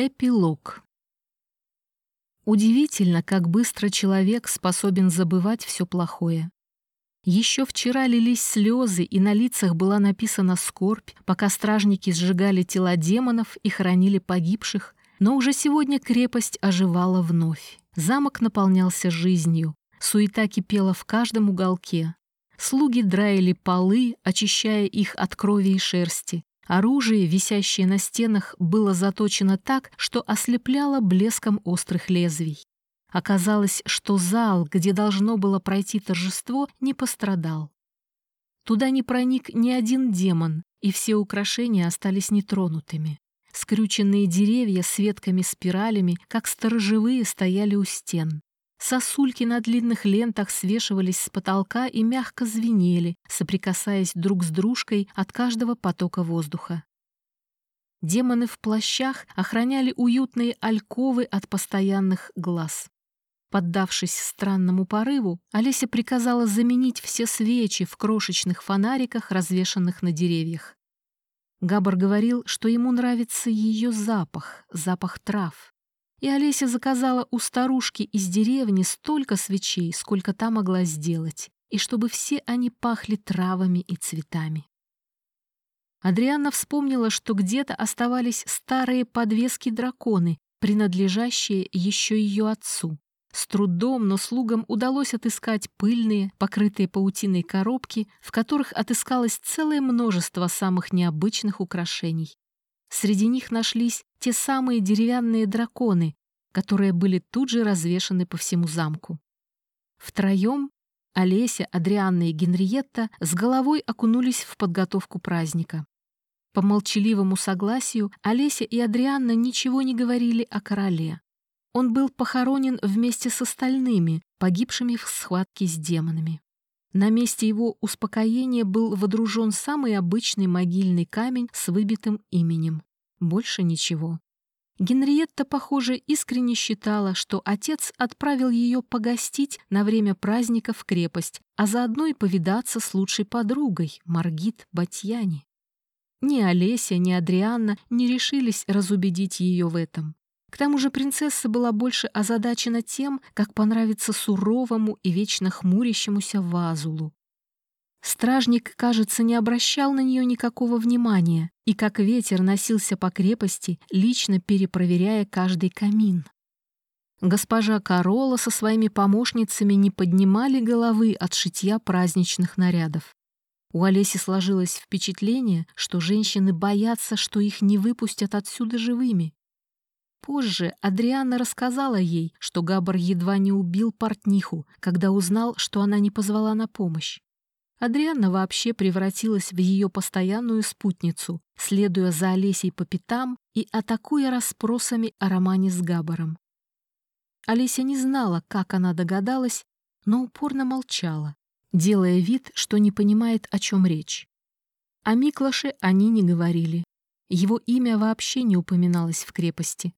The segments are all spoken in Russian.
Эпилог. Удивительно, как быстро человек способен забывать все плохое. Еще вчера лились слезы, и на лицах была написана скорбь, пока стражники сжигали тела демонов и хоронили погибших, но уже сегодня крепость оживала вновь. Замок наполнялся жизнью, суета кипела в каждом уголке. Слуги драили полы, очищая их от крови и шерсти. Оружие, висящее на стенах, было заточено так, что ослепляло блеском острых лезвий. Оказалось, что зал, где должно было пройти торжество, не пострадал. Туда не проник ни один демон, и все украшения остались нетронутыми. Скрюченные деревья с ветками-спиралями, как сторожевые, стояли у стен. Сосульки на длинных лентах свешивались с потолка и мягко звенели, соприкасаясь друг с дружкой от каждого потока воздуха. Демоны в плащах охраняли уютные альковы от постоянных глаз. Поддавшись странному порыву, Олеся приказала заменить все свечи в крошечных фонариках, развешанных на деревьях. Габар говорил, что ему нравится ее запах, запах трав и Олеся заказала у старушки из деревни столько свечей, сколько та могла сделать, и чтобы все они пахли травами и цветами. Адрианна вспомнила, что где-то оставались старые подвески-драконы, принадлежащие еще ее отцу. С трудом, но слугам удалось отыскать пыльные, покрытые паутиной коробки, в которых отыскалось целое множество самых необычных украшений. Среди них нашлись те самые деревянные драконы, которые были тут же развешаны по всему замку. Втроем Олеся, Адрианна и Генриетта с головой окунулись в подготовку праздника. По молчаливому согласию Олеся и Адрианна ничего не говорили о короле. Он был похоронен вместе с остальными, погибшими в схватке с демонами. На месте его успокоения был водружен самый обычный могильный камень с выбитым именем. Больше ничего. Генриетта, похоже, искренне считала, что отец отправил ее погостить на время праздника в крепость, а заодно и повидаться с лучшей подругой, Маргит Батьяни. Ни Олеся, ни Адрианна не решились разубедить ее в этом. К тому же принцесса была больше озадачена тем, как понравится суровому и вечно хмурящемуся Вазулу. Стражник, кажется, не обращал на нее никакого внимания и как ветер носился по крепости, лично перепроверяя каждый камин. Госпожа Корола со своими помощницами не поднимали головы от шитья праздничных нарядов. У Олеси сложилось впечатление, что женщины боятся, что их не выпустят отсюда живыми. Позже Адриана рассказала ей, что Габар едва не убил портниху, когда узнал, что она не позвала на помощь. Адриана вообще превратилась в ее постоянную спутницу, следуя за Олесей по пятам и атакуя расспросами о романе с Габаром. Олеся не знала, как она догадалась, но упорно молчала, делая вид, что не понимает, о чем речь. О Миклаше они не говорили. Его имя вообще не упоминалось в крепости.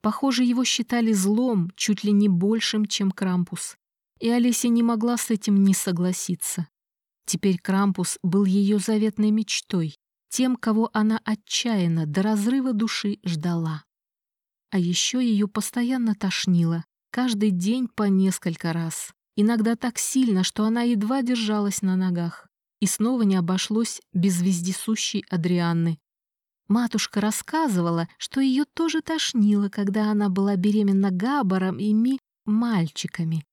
Похоже, его считали злом, чуть ли не большим, чем Крампус. И Олеся не могла с этим не согласиться. Теперь Крампус был ее заветной мечтой, тем, кого она отчаянно до разрыва души ждала. А еще ее постоянно тошнило, каждый день по несколько раз. Иногда так сильно, что она едва держалась на ногах. И снова не обошлось без вездесущей Адрианны, Матушка рассказывала, что ее тоже тошнило, когда она была беременна Габаром и Ми мальчиками.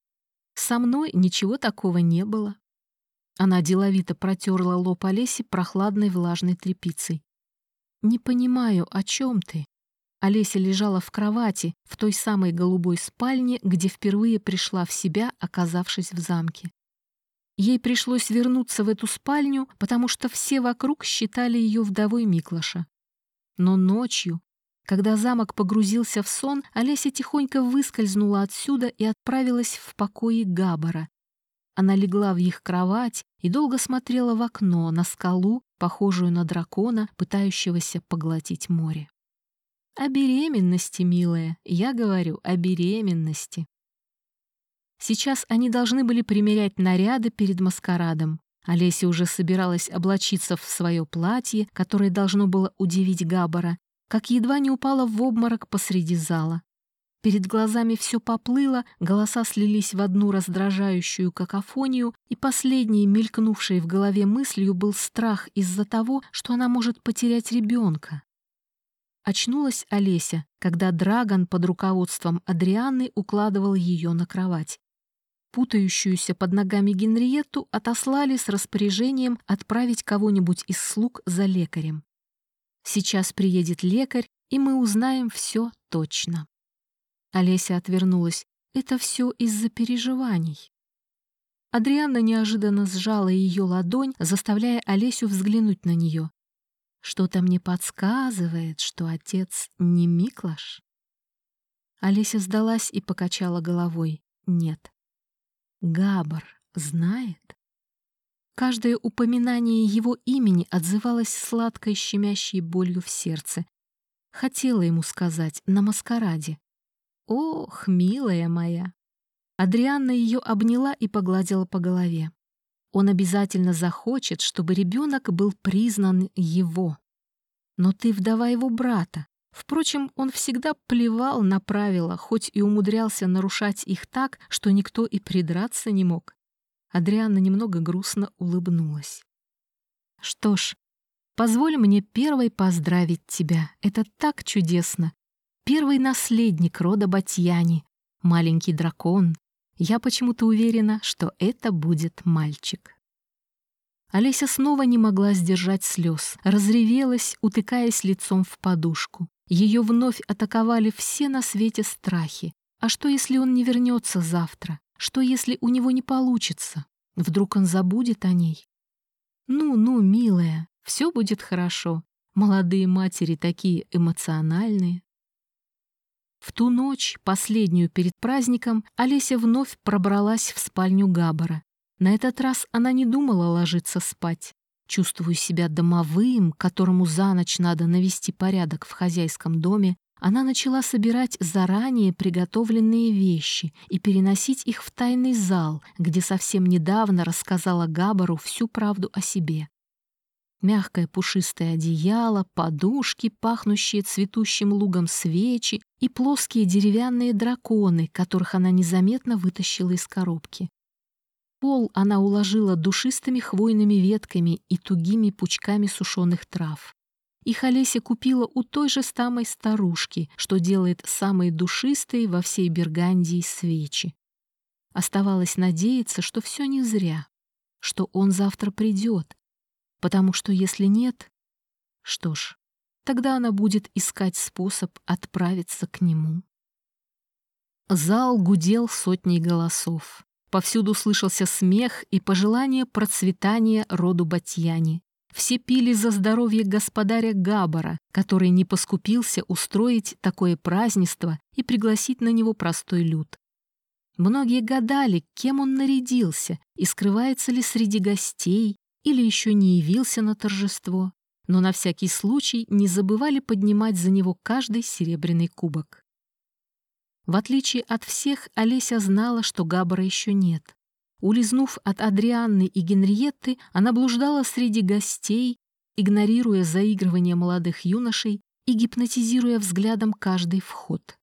Со мной ничего такого не было. Она деловито протерла лоб Олеси прохладной влажной тряпицей. «Не понимаю, о чем ты?» Олеся лежала в кровати, в той самой голубой спальне, где впервые пришла в себя, оказавшись в замке. Ей пришлось вернуться в эту спальню, потому что все вокруг считали ее вдовой Миклаша. Но ночью, когда замок погрузился в сон, Олеся тихонько выскользнула отсюда и отправилась в покои Габара. Она легла в их кровать и долго смотрела в окно на скалу, похожую на дракона, пытающегося поглотить море. О беременности, милая, я говорю о беременности. Сейчас они должны были примерять наряды перед маскарадом. Олеся уже собиралась облачиться в свое платье, которое должно было удивить Габара, как едва не упала в обморок посреди зала. Перед глазами все поплыло, голоса слились в одну раздражающую какофонию, и последней, мелькнувшей в голове мыслью, был страх из-за того, что она может потерять ребенка. Очнулась Олеся, когда Драгон под руководством Адрианы укладывал ее на кровать. Путающуюся под ногами Генриетту отослали с распоряжением отправить кого-нибудь из слуг за лекарем. Сейчас приедет лекарь, и мы узнаем все точно. Олеся отвернулась. Это все из-за переживаний. Адрианна неожиданно сжала ее ладонь, заставляя Олесю взглянуть на нее. Что-то мне подсказывает, что отец не Миклаш. Олеся сдалась и покачала головой. Нет. Габар знает? Каждое упоминание его имени отзывалось сладкой щемящей болью в сердце. Хотела ему сказать на маскараде. «Ох, милая моя!» Адрианна ее обняла и погладила по голове. Он обязательно захочет, чтобы ребенок был признан его. Но ты вдова его брата. Впрочем, он всегда плевал на правила, хоть и умудрялся нарушать их так, что никто и придраться не мог. Адрианна немного грустно улыбнулась. «Что ж, позволь мне первой поздравить тебя. Это так чудесно Первый наследник рода Батьяни, маленький дракон. Я почему-то уверена, что это будет мальчик. Олеся снова не могла сдержать слез, разревелась, утыкаясь лицом в подушку. Ее вновь атаковали все на свете страхи. А что, если он не вернется завтра? Что, если у него не получится? Вдруг он забудет о ней? Ну-ну, милая, все будет хорошо. Молодые матери такие эмоциональные. В ту ночь, последнюю перед праздником, Олеся вновь пробралась в спальню Габора. На этот раз она не думала ложиться спать. Чувствуя себя домовым, которому за ночь надо навести порядок в хозяйском доме, она начала собирать заранее приготовленные вещи и переносить их в тайный зал, где совсем недавно рассказала Габару всю правду о себе. Мягкое пушистое одеяло, подушки, пахнущие цветущим лугом свечи и плоские деревянные драконы, которых она незаметно вытащила из коробки. Пол она уложила душистыми хвойными ветками и тугими пучками сушеных трав. Их Олеся купила у той же самой старушки, что делает самые душистые во всей Бергандии свечи. Оставалось надеяться, что все не зря, что он завтра придет, потому что если нет, что ж, тогда она будет искать способ отправиться к нему. Зал гудел сотней голосов. Повсюду слышался смех и пожелание процветания роду Батьяни. Все пили за здоровье господаря Габара, который не поскупился устроить такое празднество и пригласить на него простой люд. Многие гадали, кем он нарядился и скрывается ли среди гостей, или еще не явился на торжество, но на всякий случай не забывали поднимать за него каждый серебряный кубок. В отличие от всех, Олеся знала, что Габбара еще нет. Улизнув от Адрианны и Генриетты, она блуждала среди гостей, игнорируя заигрывание молодых юношей и гипнотизируя взглядом каждый вход.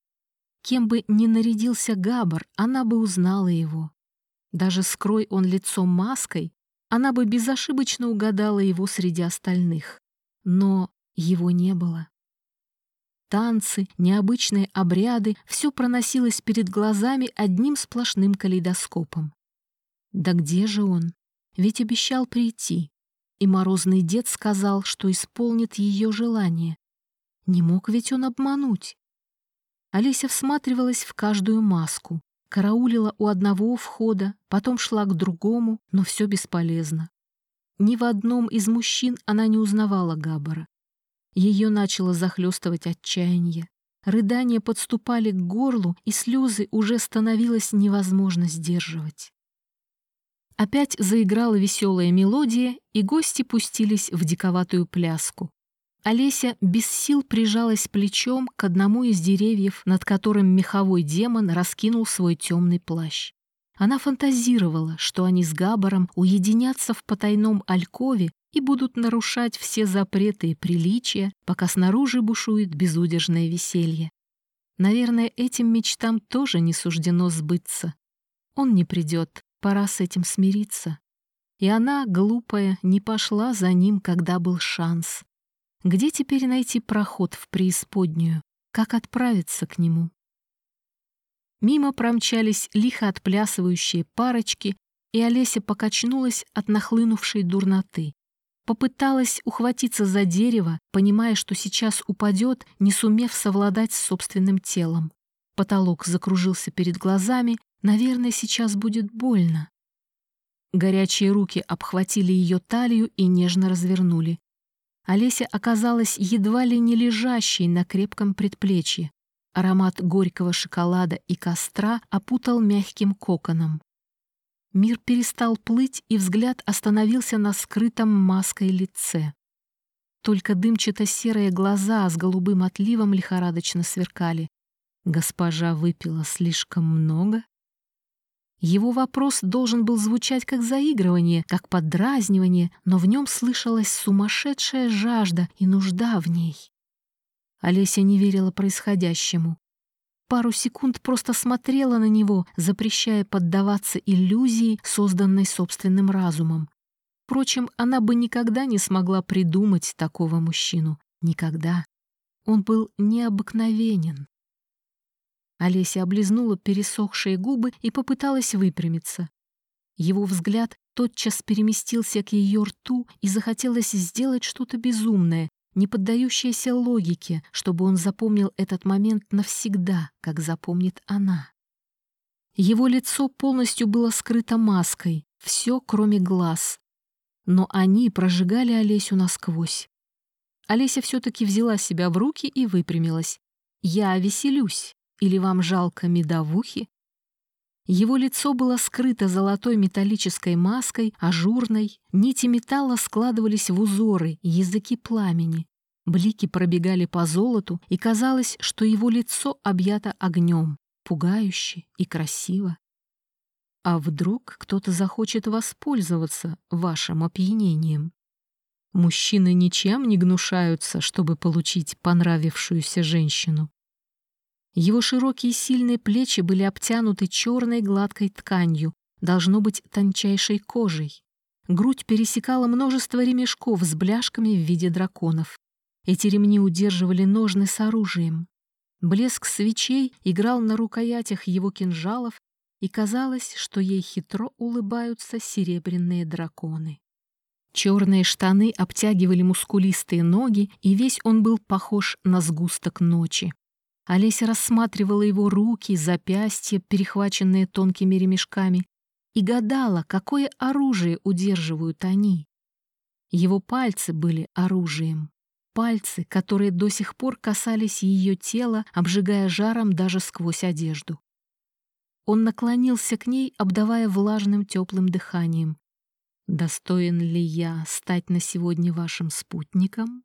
Кем бы ни нарядился Габар, она бы узнала его. Даже скрой он лицом маской, она бы безошибочно угадала его среди остальных. Но его не было. Танцы, необычные обряды — все проносилось перед глазами одним сплошным калейдоскопом. Да где же он? Ведь обещал прийти. И морозный дед сказал, что исполнит ее желание. Не мог ведь он обмануть. Олеся всматривалась в каждую маску, Караулила у одного входа, потом шла к другому, но все бесполезно. Ни в одном из мужчин она не узнавала Габбара. Ее начало захлестывать отчаяние. Рыдания подступали к горлу, и слезы уже становилось невозможно сдерживать. Опять заиграла веселая мелодия, и гости пустились в диковатую пляску. Олеся без сил прижалась плечом к одному из деревьев, над которым меховой демон раскинул свой темный плащ. Она фантазировала, что они с Габаром уединятся в потайном алькове и будут нарушать все запреты и приличия, пока снаружи бушует безудержное веселье. Наверное, этим мечтам тоже не суждено сбыться. Он не придет, пора с этим смириться. И она, глупая, не пошла за ним, когда был шанс. Где теперь найти проход в преисподнюю? Как отправиться к нему? Мимо промчались лихо отплясывающие парочки, и Олеся покачнулась от нахлынувшей дурноты. Попыталась ухватиться за дерево, понимая, что сейчас упадет, не сумев совладать с собственным телом. Потолок закружился перед глазами, наверное, сейчас будет больно. Горячие руки обхватили ее талию и нежно развернули. Олеся оказалась едва ли не лежащей на крепком предплечье. Аромат горького шоколада и костра опутал мягким коконом. Мир перестал плыть, и взгляд остановился на скрытом маской лице. Только дымчато-серые глаза с голубым отливом лихорадочно сверкали. Госпожа выпила слишком много? Его вопрос должен был звучать как заигрывание, как подразнивание, но в нем слышалась сумасшедшая жажда и нужда в ней. Олеся не верила происходящему пару секунд просто смотрела на него, запрещая поддаваться иллюзии, созданной собственным разумом. Впрочем, она бы никогда не смогла придумать такого мужчину. Никогда. Он был необыкновенен. Олеся облизнула пересохшие губы и попыталась выпрямиться. Его взгляд тотчас переместился к ее рту и захотелось сделать что-то безумное, не поддающаяся логике, чтобы он запомнил этот момент навсегда, как запомнит она. Его лицо полностью было скрыто маской, все кроме глаз. Но они прожигали Олесю насквозь. Олеся все-таки взяла себя в руки и выпрямилась. «Я веселюсь. Или вам жалко медовухи?» Его лицо было скрыто золотой металлической маской, ажурной, нити металла складывались в узоры, языки пламени. Блики пробегали по золоту, и казалось, что его лицо объято огнем, пугающе и красиво. А вдруг кто-то захочет воспользоваться вашим опьянением? Мужчины ничем не гнушаются, чтобы получить понравившуюся женщину. Его широкие сильные плечи были обтянуты черной гладкой тканью, должно быть тончайшей кожей. Грудь пересекала множество ремешков с бляшками в виде драконов. Эти ремни удерживали ножны с оружием. Блеск свечей играл на рукоятях его кинжалов, и казалось, что ей хитро улыбаются серебряные драконы. Черные штаны обтягивали мускулистые ноги, и весь он был похож на сгусток ночи. Олеся рассматривала его руки, запястья, перехваченные тонкими ремешками, и гадала, какое оружие удерживают они. Его пальцы были оружием. Пальцы, которые до сих пор касались ее тела, обжигая жаром даже сквозь одежду. Он наклонился к ней, обдавая влажным теплым дыханием. «Достоин ли я стать на сегодня вашим спутником?»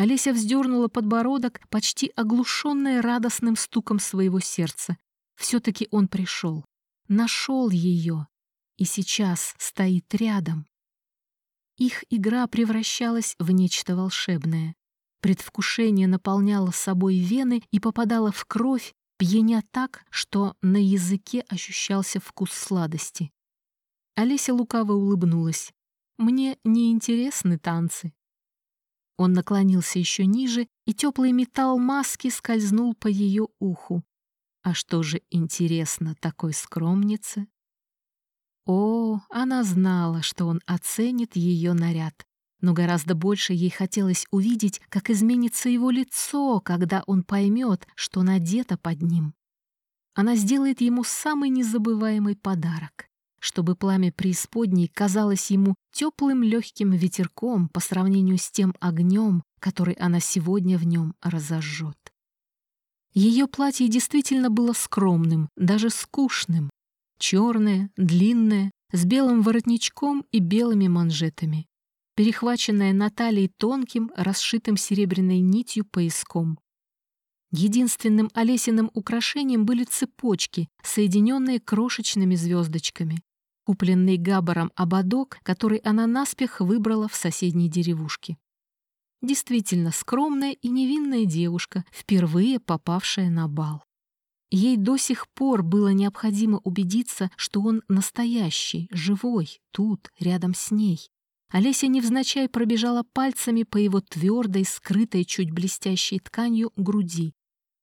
Олеся вздернула подбородок, почти оглушенная радостным стуком своего сердца. Все-таки он пришел, нашел ее и сейчас стоит рядом. Их игра превращалась в нечто волшебное. Предвкушение наполняло собой вены и попадало в кровь, пьяня так, что на языке ощущался вкус сладости. Олеся лукаво улыбнулась. «Мне не интересны танцы». Он наклонился еще ниже, и теплый металл маски скользнул по ее уху. А что же интересно такой скромнице? О, она знала, что он оценит ее наряд. Но гораздо больше ей хотелось увидеть, как изменится его лицо, когда он поймет, что надето под ним. Она сделает ему самый незабываемый подарок, чтобы пламя преисподней казалось ему теплым легким ветерком по сравнению с тем огнем, который она сегодня в нем разожжет. Ее платье действительно было скромным, даже скучным, черная, длинная, с белым воротничком и белыми манжетами, перехваченная на талии тонким, расшитым серебряной нитью пояском. Единственным Олесиным украшением были цепочки, соединенные крошечными звездочками. Купленный Габаром ободок, который она наспех выбрала в соседней деревушке. Действительно скромная и невинная девушка, впервые попавшая на бал. Ей до сих пор было необходимо убедиться, что он настоящий, живой, тут, рядом с ней. Олеся невзначай пробежала пальцами по его твердой, скрытой чуть блестящей тканью груди.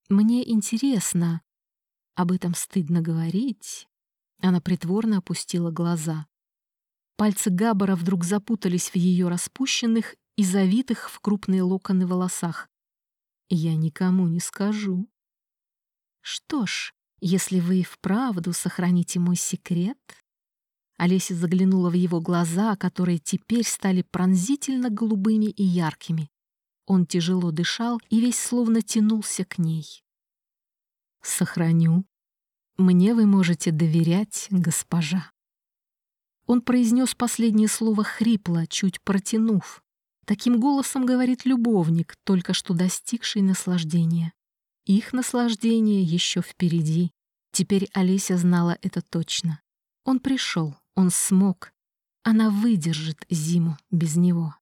«Мне интересно. Об этом стыдно говорить». Она притворно опустила глаза. Пальцы Габбара вдруг запутались в ее распущенных и завитых в крупные локоны волосах. «Я никому не скажу». «Что ж, если вы и вправду сохраните мой секрет...» Олеся заглянула в его глаза, которые теперь стали пронзительно голубыми и яркими. Он тяжело дышал и весь словно тянулся к ней. «Сохраню. Мне вы можете доверять, госпожа». Он произнес последнее слово хрипло, чуть протянув. Таким голосом говорит любовник, только что достигший наслаждения. Их наслаждение еще впереди. Теперь Олеся знала это точно. Он пришел, он смог. Она выдержит зиму без него.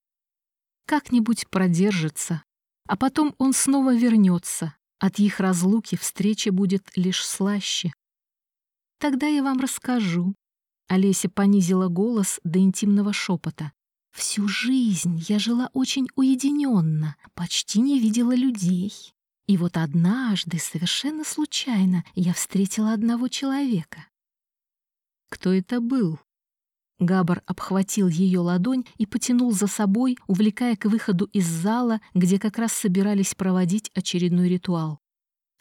Как-нибудь продержится, а потом он снова вернется. От их разлуки встреча будет лишь слаще. Тогда я вам расскажу. Олеся понизила голос до интимного шепота. Всю жизнь я жила очень уединенно, почти не видела людей. И вот однажды, совершенно случайно, я встретила одного человека. Кто это был? Габар обхватил ее ладонь и потянул за собой, увлекая к выходу из зала, где как раз собирались проводить очередной ритуал.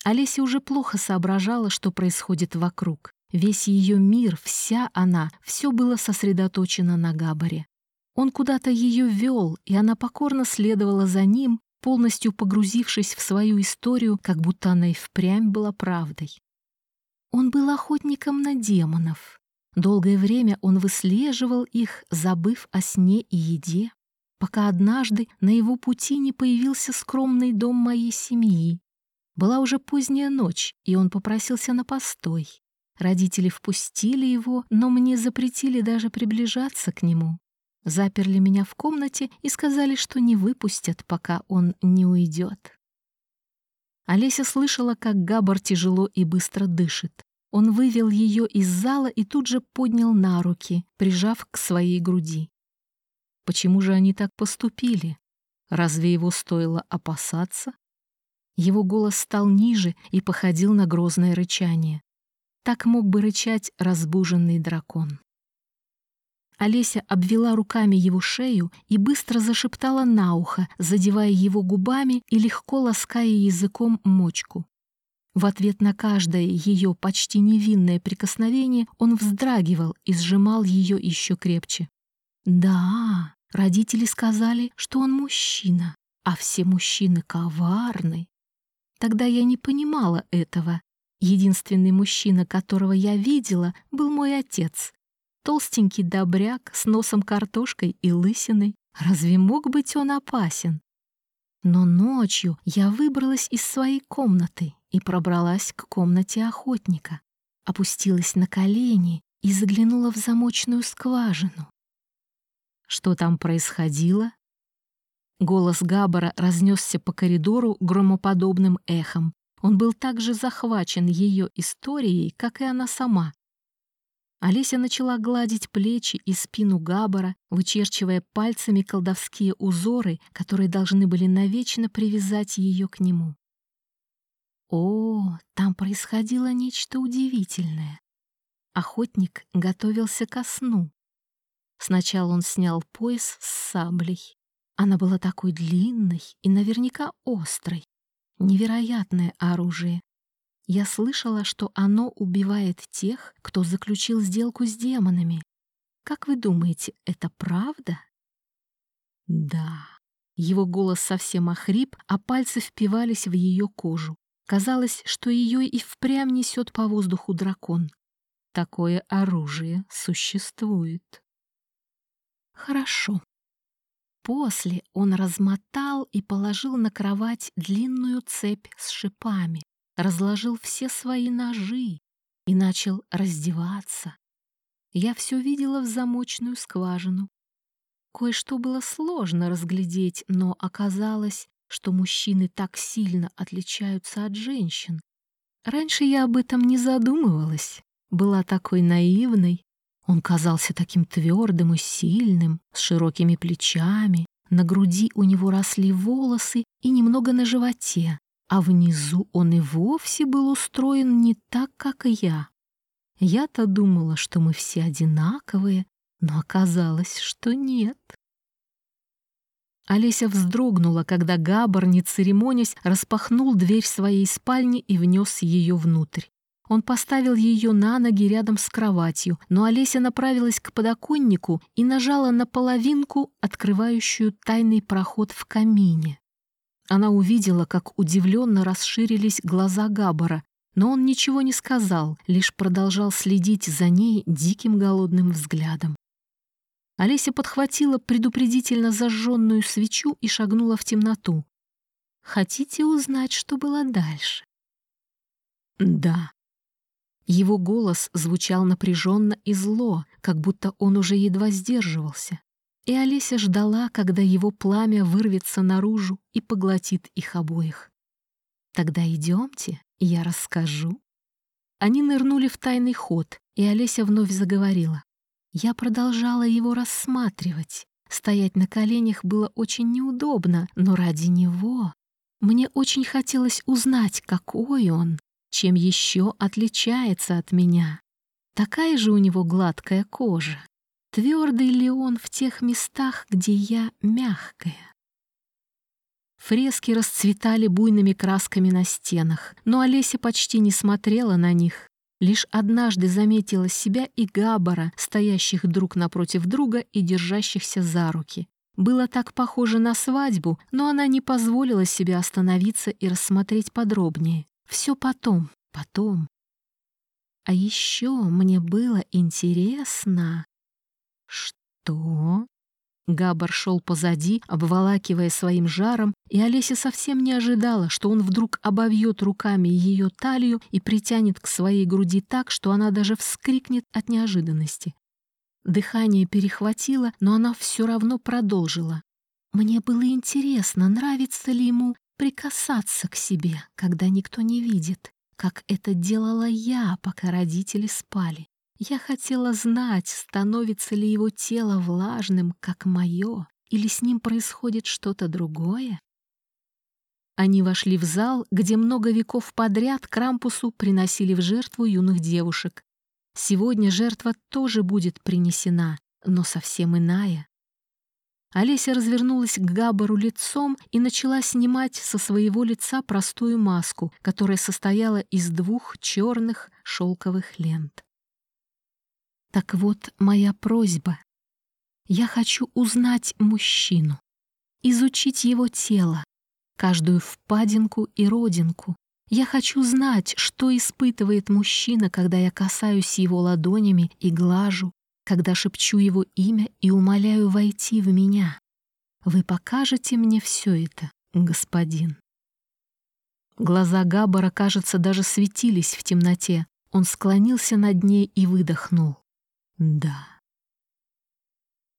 Олеся уже плохо соображала, что происходит вокруг. Весь ее мир, вся она, все было сосредоточено на Габаре. Он куда-то ее вел, и она покорно следовала за ним, полностью погрузившись в свою историю, как будто она и впрямь была правдой. Он был охотником на демонов. Долгое время он выслеживал их, забыв о сне и еде, пока однажды на его пути не появился скромный дом моей семьи. Была уже поздняя ночь, и он попросился на постой. Родители впустили его, но мне запретили даже приближаться к нему. Заперли меня в комнате и сказали, что не выпустят, пока он не уйдет. Олеся слышала, как Габар тяжело и быстро дышит. Он вывел ее из зала и тут же поднял на руки, прижав к своей груди. Почему же они так поступили? Разве его стоило опасаться? Его голос стал ниже и походил на грозное рычание. Так мог бы рычать разбуженный дракон. Олеся обвела руками его шею и быстро зашептала на ухо, задевая его губами и легко лаская языком мочку. В ответ на каждое ее почти невинное прикосновение он вздрагивал и сжимал ее еще крепче. Да, родители сказали, что он мужчина, а все мужчины коварны. Тогда я не понимала этого. Единственный мужчина, которого я видела, был мой отец, Толстенький добряк с носом картошкой и лысиной. Разве мог быть он опасен? Но ночью я выбралась из своей комнаты и пробралась к комнате охотника. Опустилась на колени и заглянула в замочную скважину. Что там происходило? Голос Габбара разнесся по коридору громоподобным эхом. Он был так же захвачен ее историей, как и она сама, Олеся начала гладить плечи и спину Габара, вычерчивая пальцами колдовские узоры, которые должны были навечно привязать ее к нему. О, там происходило нечто удивительное. Охотник готовился ко сну. Сначала он снял пояс с саблей. Она была такой длинной и наверняка острой. Невероятное оружие, я слышала, что оно убивает тех, кто заключил сделку с демонами. Как вы думаете, это правда? Да. Его голос совсем охрип, а пальцы впивались в ее кожу. Казалось, что ее и впрямь несет по воздуху дракон. Такое оружие существует. Хорошо. После он размотал и положил на кровать длинную цепь с шипами, разложил все свои ножи и начал раздеваться. я все видела в замочную скважину. Кое-что было сложно разглядеть, но оказалось, что мужчины так сильно отличаются от женщин. Раньше я об этом не задумывалась, была такой наивной. Он казался таким твердым и сильным, с широкими плечами, на груди у него росли волосы и немного на животе, а внизу он и вовсе был устроен не так, как я. Я-то думала, что мы все одинаковые, но оказалось, что нет. Олеся вздрогнула, когда Габар, не церемонясь, распахнул дверь своей спальни и внес ее внутрь. Он поставил ее на ноги рядом с кроватью, но Олеся направилась к подоконнику и нажала на половинку, открывающую тайный проход в камине. Она увидела, как удивленно расширились глаза Габбара, но он ничего не сказал, лишь продолжал следить за ней диким голодным взглядом. Олеся подхватила предупредительно зажженную свечу и шагнула в темноту. «Хотите узнать, что было дальше?» «Да». Его голос звучал напряженно и зло, как будто он уже едва сдерживался. И Олеся ждала, когда его пламя вырвется наружу и поглотит их обоих. «Тогда идемте, я расскажу». Они нырнули в тайный ход, и Олеся вновь заговорила. Я продолжала его рассматривать. Стоять на коленях было очень неудобно, но ради него мне очень хотелось узнать, какой он, чем еще отличается от меня. Такая же у него гладкая кожа. Твердый ли он в тех местах, где я мягкая? Фрески расцветали буйными красками на стенах, но Олеся почти не смотрела на них. Лишь однажды заметила себя и Габара, стоящих друг напротив друга и держащихся за руки. Было так похоже на свадьбу, но она не позволила себе остановиться и рассмотреть подробнее. Все потом, потом. А еще мне было интересно... Что? Габар шел позади, обволакивая своим жаром, и Олеся совсем не ожидала, что он вдруг обовьет руками ее талию и притянет к своей груди так, что она даже вскрикнет от неожиданности. Дыхание перехватило, но она все равно продолжила. Мне было интересно, нравится ли ему прикасаться к себе, когда никто не видит, как это делала я, пока родители спали. Я хотела знать, становится ли его тело влажным, как мое, или с ним происходит что-то другое. Они вошли в зал, где много веков подряд Крампусу приносили в жертву юных девушек. Сегодня жертва тоже будет принесена, но совсем иная. Олеся развернулась к Габару лицом и начала снимать со своего лица простую маску, которая состояла из двух черных шелковых лент. Так вот, моя просьба. Я хочу узнать мужчину, изучить его тело, каждую впадинку и родинку. Я хочу знать, что испытывает мужчина, когда я касаюсь его ладонями и глажу, когда шепчу его имя и умоляю войти в меня. Вы покажете мне все это, господин. Глаза Габбара, кажется, даже светились в темноте. Он склонился над ней и выдохнул. Да.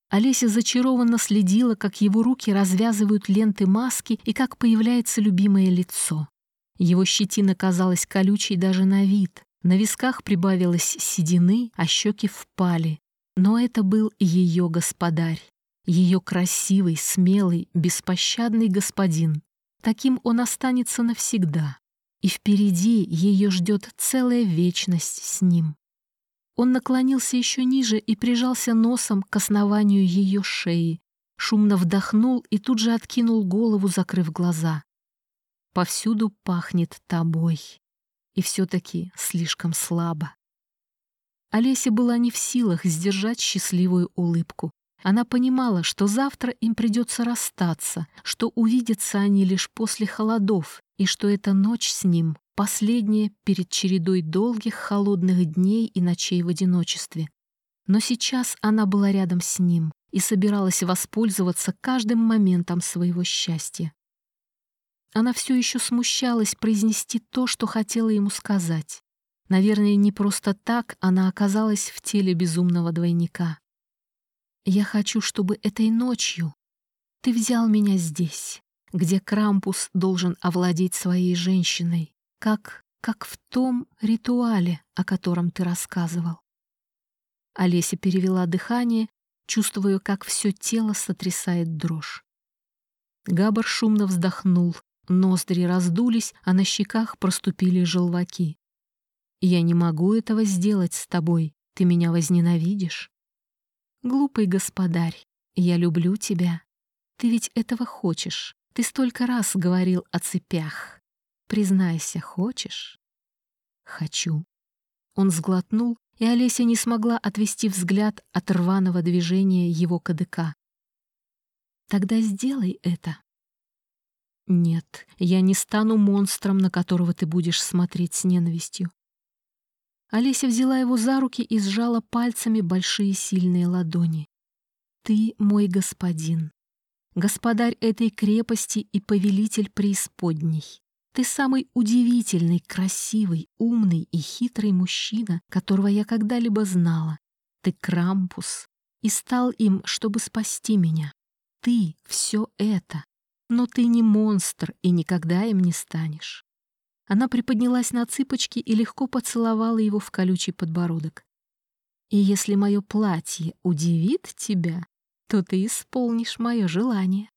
Олеся зачарованно следила, как его руки развязывают ленты маски и как появляется любимое лицо. Его щетина казалась колючей даже на вид. На висках прибавилось седины, а щеки впали. Но это был ее господарь. Ее красивый, смелый, беспощадный господин. Таким он останется навсегда. И впереди ее ждет целая вечность с ним. Он наклонился еще ниже и прижался носом к основанию ее шеи, шумно вдохнул и тут же откинул голову, закрыв глаза. Повсюду пахнет тобой. И все-таки слишком слабо. Олеся была не в силах сдержать счастливую улыбку. Она понимала, что завтра им придется расстаться, что увидятся они лишь после холодов, и что эта ночь с ним последняя перед чередой долгих холодных дней и ночей в одиночестве. Но сейчас она была рядом с ним и собиралась воспользоваться каждым моментом своего счастья. Она все еще смущалась произнести то, что хотела ему сказать. Наверное, не просто так она оказалась в теле безумного двойника. «Я хочу, чтобы этой ночью ты взял меня здесь, где Крампус должен овладеть своей женщиной, как, как в том ритуале, о котором ты рассказывал». Олеся перевела дыхание, чувствуя, как все тело сотрясает дрожь. Габар шумно вздохнул, ноздри раздулись, а на щеках проступили желваки. «Я не могу этого сделать с тобой, ты меня возненавидишь». «Глупый господарь, я люблю тебя. Ты ведь этого хочешь. Ты столько раз говорил о цепях. Признайся, хочешь?» «Хочу». Он сглотнул, и Олеся не смогла отвести взгляд от рваного движения его кадыка. «Тогда сделай это». «Нет, я не стану монстром, на которого ты будешь смотреть с ненавистью. Олеся взяла его за руки и сжала пальцами большие сильные ладони. «Ты мой господин, господарь этой крепости и повелитель преисподней. Ты самый удивительный, красивый, умный и хитрый мужчина, которого я когда-либо знала. Ты Крампус и стал им, чтобы спасти меня. Ты — все это, но ты не монстр и никогда им не станешь. Она приподнялась на цыпочки и легко поцеловала его в колючий подбородок. «И если мое платье удивит тебя, то ты исполнишь мое желание».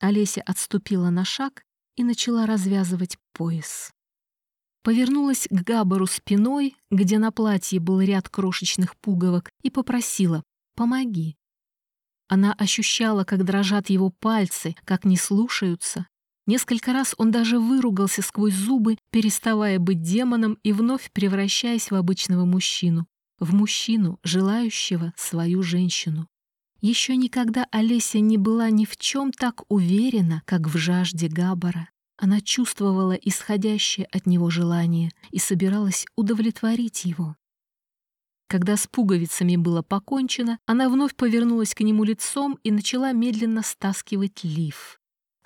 Олеся отступила на шаг и начала развязывать пояс. Повернулась к Габару спиной, где на платье был ряд крошечных пуговок, и попросила «помоги». Она ощущала, как дрожат его пальцы, как не слушаются, Несколько раз он даже выругался сквозь зубы, переставая быть демоном и вновь превращаясь в обычного мужчину. В мужчину, желающего свою женщину. Еще никогда Олеся не была ни в чем так уверена, как в жажде Габара. Она чувствовала исходящее от него желание и собиралась удовлетворить его. Когда с пуговицами было покончено, она вновь повернулась к нему лицом и начала медленно стаскивать лиф.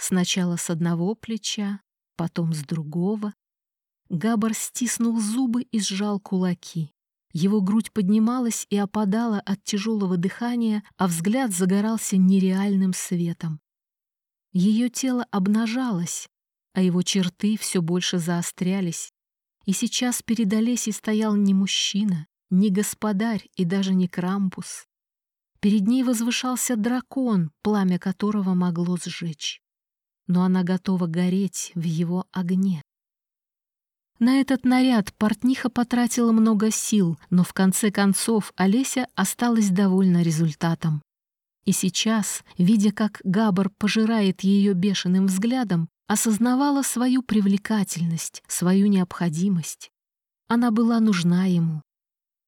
Сначала с одного плеча, потом с другого. Габар стиснул зубы и сжал кулаки. Его грудь поднималась и опадала от тяжелого дыхания, а взгляд загорался нереальным светом. Ее тело обнажалось, а его черты все больше заострялись. И сейчас перед Олесей стоял не мужчина, не господарь и даже не Крампус. Перед ней возвышался дракон, пламя которого могло сжечь но она готова гореть в его огне. На этот наряд портниха потратила много сил, но в конце концов Олеся осталась довольна результатом. И сейчас, видя, как Габар пожирает ее бешеным взглядом, осознавала свою привлекательность, свою необходимость. Она была нужна ему.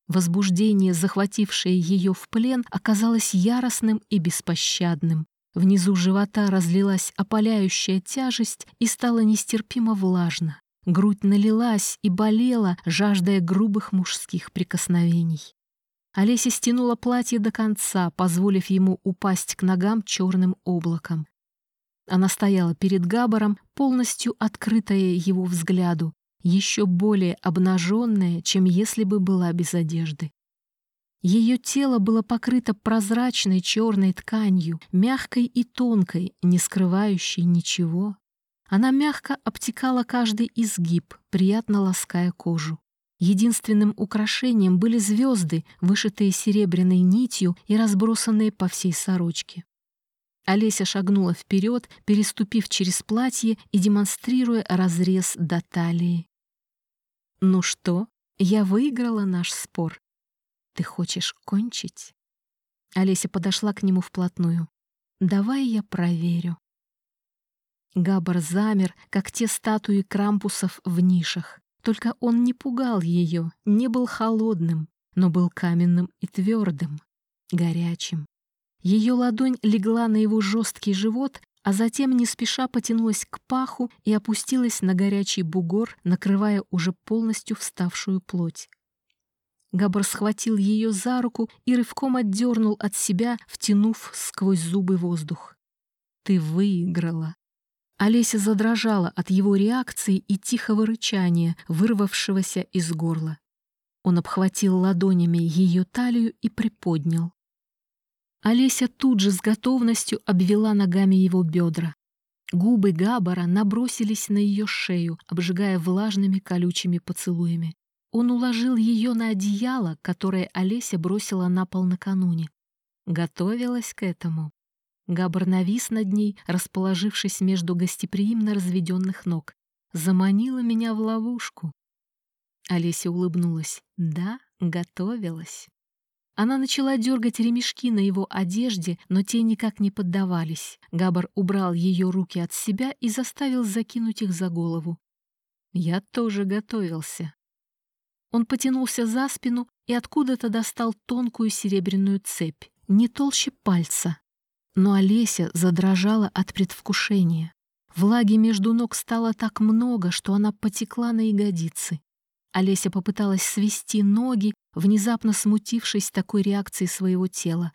Возбуждение, захватившее ее в плен, оказалось яростным и беспощадным. Внизу живота разлилась опаляющая тяжесть и стало нестерпимо влажно. Грудь налилась и болела, жаждая грубых мужских прикосновений. Олеся стянула платье до конца, позволив ему упасть к ногам черным облаком. Она стояла перед Габаром, полностью открытая его взгляду, еще более обнаженная, чем если бы была без одежды. Ее тело было покрыто прозрачной черной тканью, мягкой и тонкой, не скрывающей ничего. Она мягко обтекала каждый изгиб, приятно лаская кожу. Единственным украшением были звезды, вышитые серебряной нитью и разбросанные по всей сорочке. Олеся шагнула вперед, переступив через платье и демонстрируя разрез до талии. «Ну что, я выиграла наш спор», «Ты хочешь кончить?» Олеся подошла к нему вплотную. «Давай я проверю». Габар замер, как те статуи крампусов в нишах. Только он не пугал ее, не был холодным, но был каменным и твердым, горячим. Ее ладонь легла на его жесткий живот, а затем не спеша потянулась к паху и опустилась на горячий бугор, накрывая уже полностью вставшую плоть. Габр схватил ее за руку и рывком отдернул от себя, втянув сквозь зубы воздух. «Ты выиграла. Олеся задрожала от его реакции и тихого рычания, вырвавшегося из горла. Он обхватил ладонями ее талию и приподнял. Олеся тут же с готовностью обвела ногами его бедра. Губы Габара набросились на ее шею, обжигая влажными колючими поцелуями. Он уложил ее на одеяло, которое Олеся бросила на пол накануне. Готовилась к этому. Габар навис над ней, расположившись между гостеприимно разведенных ног. Заманила меня в ловушку. Олеся улыбнулась. Да, готовилась. Она начала дергать ремешки на его одежде, но те никак не поддавались. Габар убрал ее руки от себя и заставил закинуть их за голову. Я тоже готовился. Он потянулся за спину и откуда-то достал тонкую серебряную цепь, не толще пальца. Но Олеся задрожала от предвкушения. Влаги между ног стало так много, что она потекла на ягодицы. Олеся попыталась свести ноги, внезапно смутившись такой реакцией своего тела.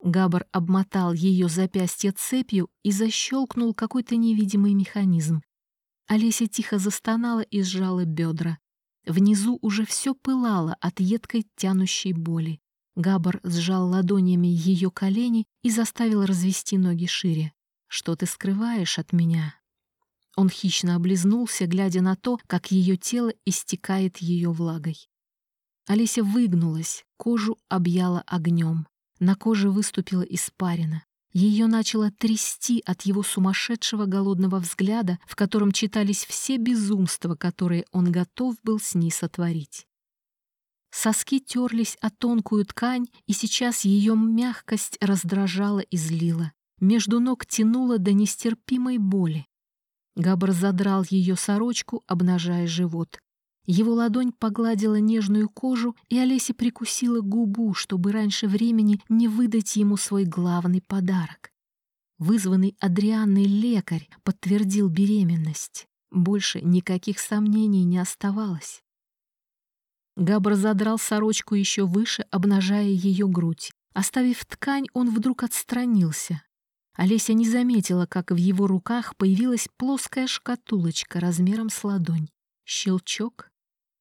Габар обмотал ее запястье цепью и защелкнул какой-то невидимый механизм. Олеся тихо застонала и сжала бедра. Внизу уже все пылало от едкой тянущей боли. Габар сжал ладонями ее колени и заставил развести ноги шире. «Что ты скрываешь от меня?» Он хищно облизнулся, глядя на то, как ее тело истекает ее влагой. Олеся выгнулась, кожу объяла огнем. На коже выступила испарина. Ее начало трясти от его сумасшедшего голодного взгляда, в котором читались все безумства, которые он готов был с ней сотворить. Соски терлись о тонкую ткань, и сейчас ее мягкость раздражала и злила. Между ног тянула до нестерпимой боли. Габр задрал ее сорочку, обнажая живот. Его ладонь погладила нежную кожу, и Олеся прикусила губу, чтобы раньше времени не выдать ему свой главный подарок. Вызванный Адрианной лекарь подтвердил беременность. Больше никаких сомнений не оставалось. Габр задрал сорочку еще выше, обнажая ее грудь. Оставив ткань, он вдруг отстранился, Олеся не заметила, как в его руках появилась плоская шкатулочка размером с ладонь. Щелчок,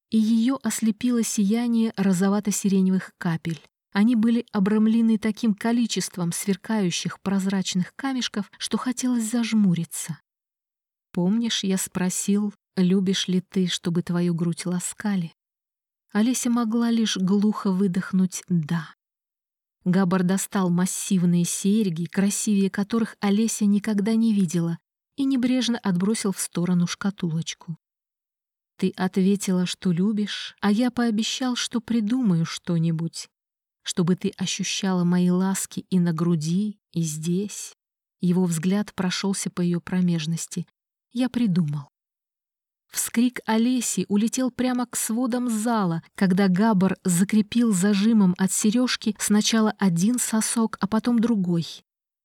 и ее ослепило сияние розовато-сиреневых капель. Они были обрамлены таким количеством сверкающих прозрачных камешков, что хотелось зажмуриться. «Помнишь, я спросил, любишь ли ты, чтобы твою грудь ласкали?» Олеся могла лишь глухо выдохнуть «да». Габар достал массивные серьги, красивее которых Олеся никогда не видела, и небрежно отбросил в сторону шкатулочку. «Ты ответила, что любишь, а я пообещал, что придумаю что-нибудь, чтобы ты ощущала мои ласки и на груди, и здесь». Его взгляд прошелся по ее промежности. «Я придумал. Вскрик Олеси улетел прямо к сводам зала, когда Габар закрепил зажимом от сережки сначала один сосок, а потом другой.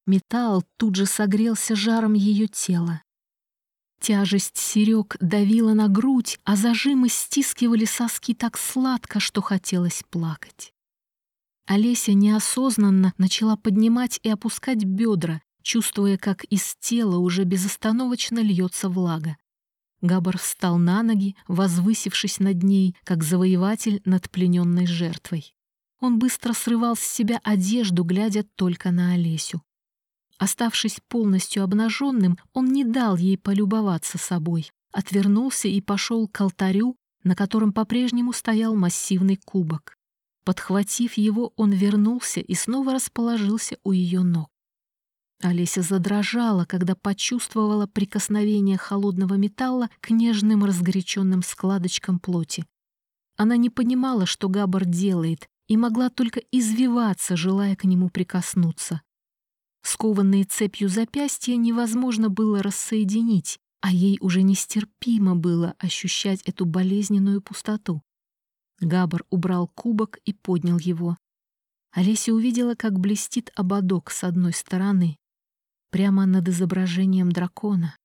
Металл тут же согрелся жаром ее тела. Тяжесть серег давила на грудь, а зажимы стискивали соски так сладко, что хотелось плакать. Олеся неосознанно начала поднимать и опускать бедра, чувствуя, как из тела уже безостановочно льется влага. Габар встал на ноги, возвысившись над ней, как завоеватель над плененной жертвой. Он быстро срывал с себя одежду, глядя только на Олесю. Оставшись полностью обнаженным, он не дал ей полюбоваться собой, отвернулся и пошел к алтарю, на котором по-прежнему стоял массивный кубок. Подхватив его, он вернулся и снова расположился у ее ног. Олеся задрожала, когда почувствовала прикосновение холодного металла к нежным разгоряченным складочкам плоти. Она не понимала, что Габар делает, и могла только извиваться, желая к нему прикоснуться. Скованные цепью запястья невозможно было рассоединить, а ей уже нестерпимо было ощущать эту болезненную пустоту. Габар убрал кубок и поднял его. Олеся увидела, как блестит ободок с одной стороны, прямо над изображением дракона.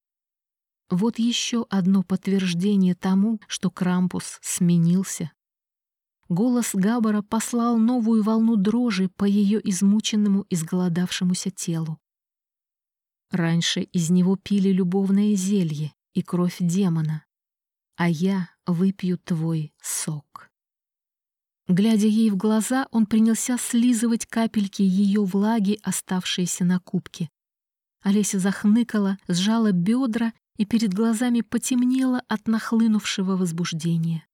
Вот еще одно подтверждение тому, что Крампус сменился. Голос Габбара послал новую волну дрожи по ее измученному, изголодавшемуся телу. Раньше из него пили любовное зелье и кровь демона, а я выпью твой сок. Глядя ей в глаза, он принялся слизывать капельки ее влаги, оставшиеся на кубке. Олеся захныкала, сжала бедра и перед глазами потемнело от нахлынувшего возбуждения.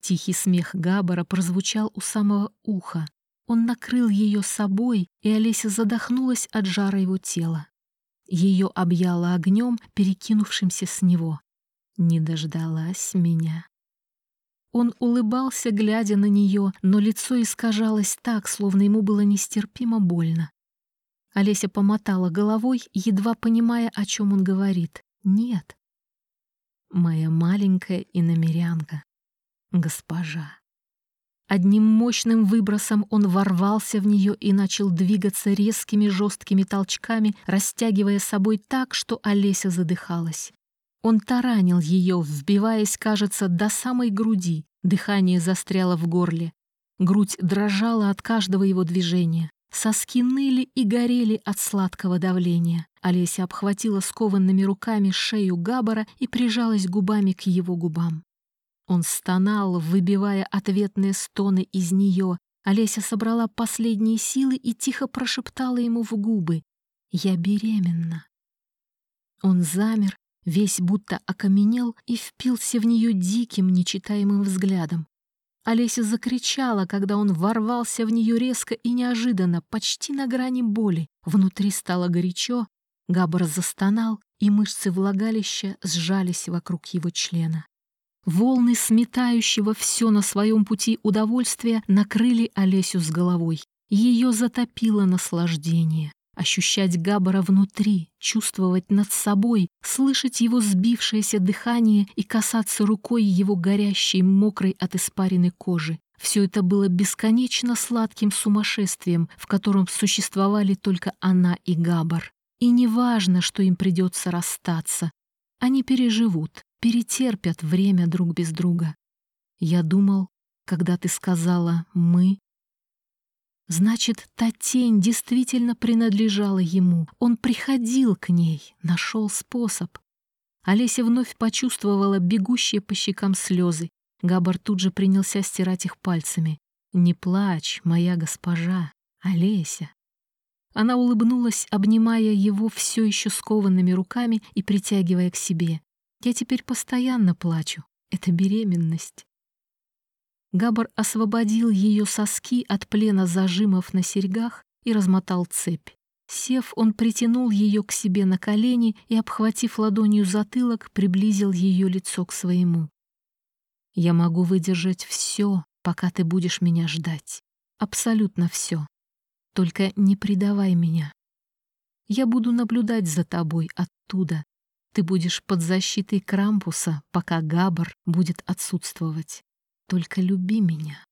Тихий смех Габара прозвучал у самого уха. Он накрыл ее собой, и Олеся задохнулась от жара его тела. Ее объяло огнем, перекинувшимся с него. Не дождалась меня. Он улыбался, глядя на нее, но лицо искажалось так, словно ему было нестерпимо больно. Олеся помотала головой, едва понимая, о чем он говорит. «Нет». «Моя маленькая иномерянка, госпожа». Одним мощным выбросом он ворвался в нее и начал двигаться резкими жесткими толчками, растягивая собой так, что Олеся задыхалась. Он таранил ее, вбиваясь, кажется, до самой груди. Дыхание застряло в горле. Грудь дрожала от каждого его движения. Соски ныли и горели от сладкого давления. Олеся обхватила скованными руками шею Габара и прижалась губами к его губам. Он стонал, выбивая ответные стоны из нее. Олеся собрала последние силы и тихо прошептала ему в губы «Я беременна». Он замер, весь будто окаменел и впился в нее диким, нечитаемым взглядом. Олеся закричала, когда он ворвался в нее резко и неожиданно, почти на грани боли. Внутри стало горячо, Габар застонал, и мышцы влагалища сжались вокруг его члена. Волны сметающего все на своем пути удовольствия накрыли Олесю с головой. Ее затопило наслаждение. Ощущать Габара внутри, чувствовать над собой, слышать его сбившееся дыхание и касаться рукой его горящей, мокрой от испаренной кожи. Все это было бесконечно сладким сумасшествием, в котором существовали только она и Габар. И не важно, что им придется расстаться. Они переживут, перетерпят время друг без друга. Я думал, когда ты сказала «мы», Значит, та тень действительно принадлежала ему. Он приходил к ней, нашел способ. Олеся вновь почувствовала бегущие по щекам слезы. Габар тут же принялся стирать их пальцами. «Не плачь, моя госпожа, Олеся». Она улыбнулась, обнимая его все еще скованными руками и притягивая к себе. Я теперь постоянно плачу. Это беременность. Габар освободил ее соски от плена зажимов на серьгах и размотал цепь. Сев, он притянул ее к себе на колени и, обхватив ладонью затылок, приблизил ее лицо к своему. «Я могу выдержать все, пока ты будешь меня ждать. Абсолютно все. Только не предавай меня. Я буду наблюдать за тобой оттуда, ты будешь под защитой Крампуса, пока Габар будет отсутствовать. Только люби меня».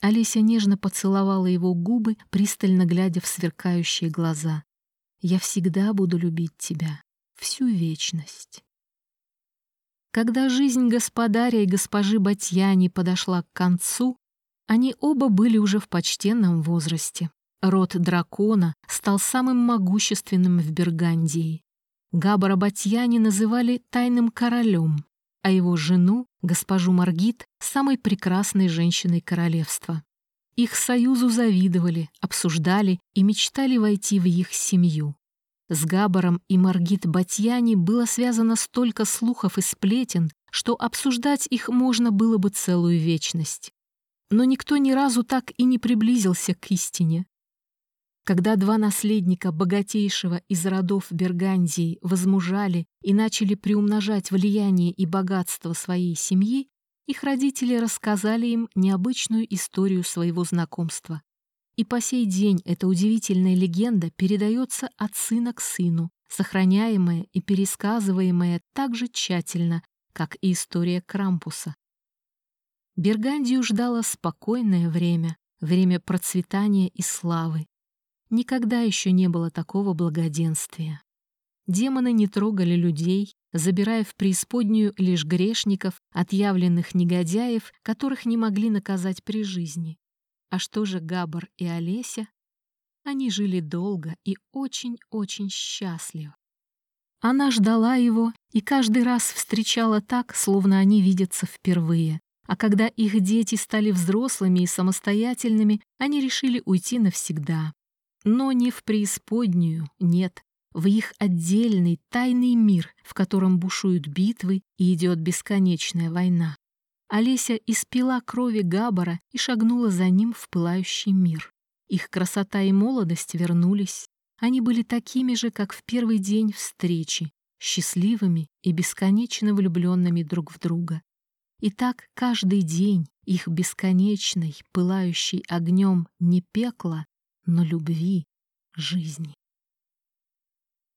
Олеся нежно поцеловала его губы, пристально глядя в сверкающие глаза. «Я всегда буду любить тебя. Всю вечность». Когда жизнь господаря и госпожи Батьяни подошла к концу, они оба были уже в почтенном возрасте. Род дракона стал самым могущественным в Бергандии. Габара Батьяни называли тайным королем, а его жену, госпожу Маргит, самой прекрасной женщиной королевства. Их союзу завидовали, обсуждали и мечтали войти в их семью. С Габаром и Маргит Батьяни было связано столько слухов и сплетен, что обсуждать их можно было бы целую вечность. Но никто ни разу так и не приблизился к истине. Когда два наследника богатейшего из родов Бергандии возмужали и начали приумножать влияние и богатство своей семьи, их родители рассказали им необычную историю своего знакомства. И по сей день эта удивительная легенда передается от сына к сыну, сохраняемая и пересказываемая так же тщательно, как и история Крампуса. Бергандию ждало спокойное время, время процветания и славы, Никогда еще не было такого благоденствия. Демоны не трогали людей, забирая в преисподнюю лишь грешников, отъявленных негодяев, которых не могли наказать при жизни. А что же Габар и Олеся? Они жили долго и очень-очень счастливо. Она ждала его и каждый раз встречала так, словно они видятся впервые. А когда их дети стали взрослыми и самостоятельными, они решили уйти навсегда. Но не в преисподнюю, нет, в их отдельный тайный мир, в котором бушуют битвы и идет бесконечная война. Олеся испила крови Габара и шагнула за ним в пылающий мир. Их красота и молодость вернулись. Они были такими же, как в первый день встречи, счастливыми и бесконечно влюбленными друг в друга. И так каждый день их бесконечной, пылающей огнем не пекла, но любви, жизни.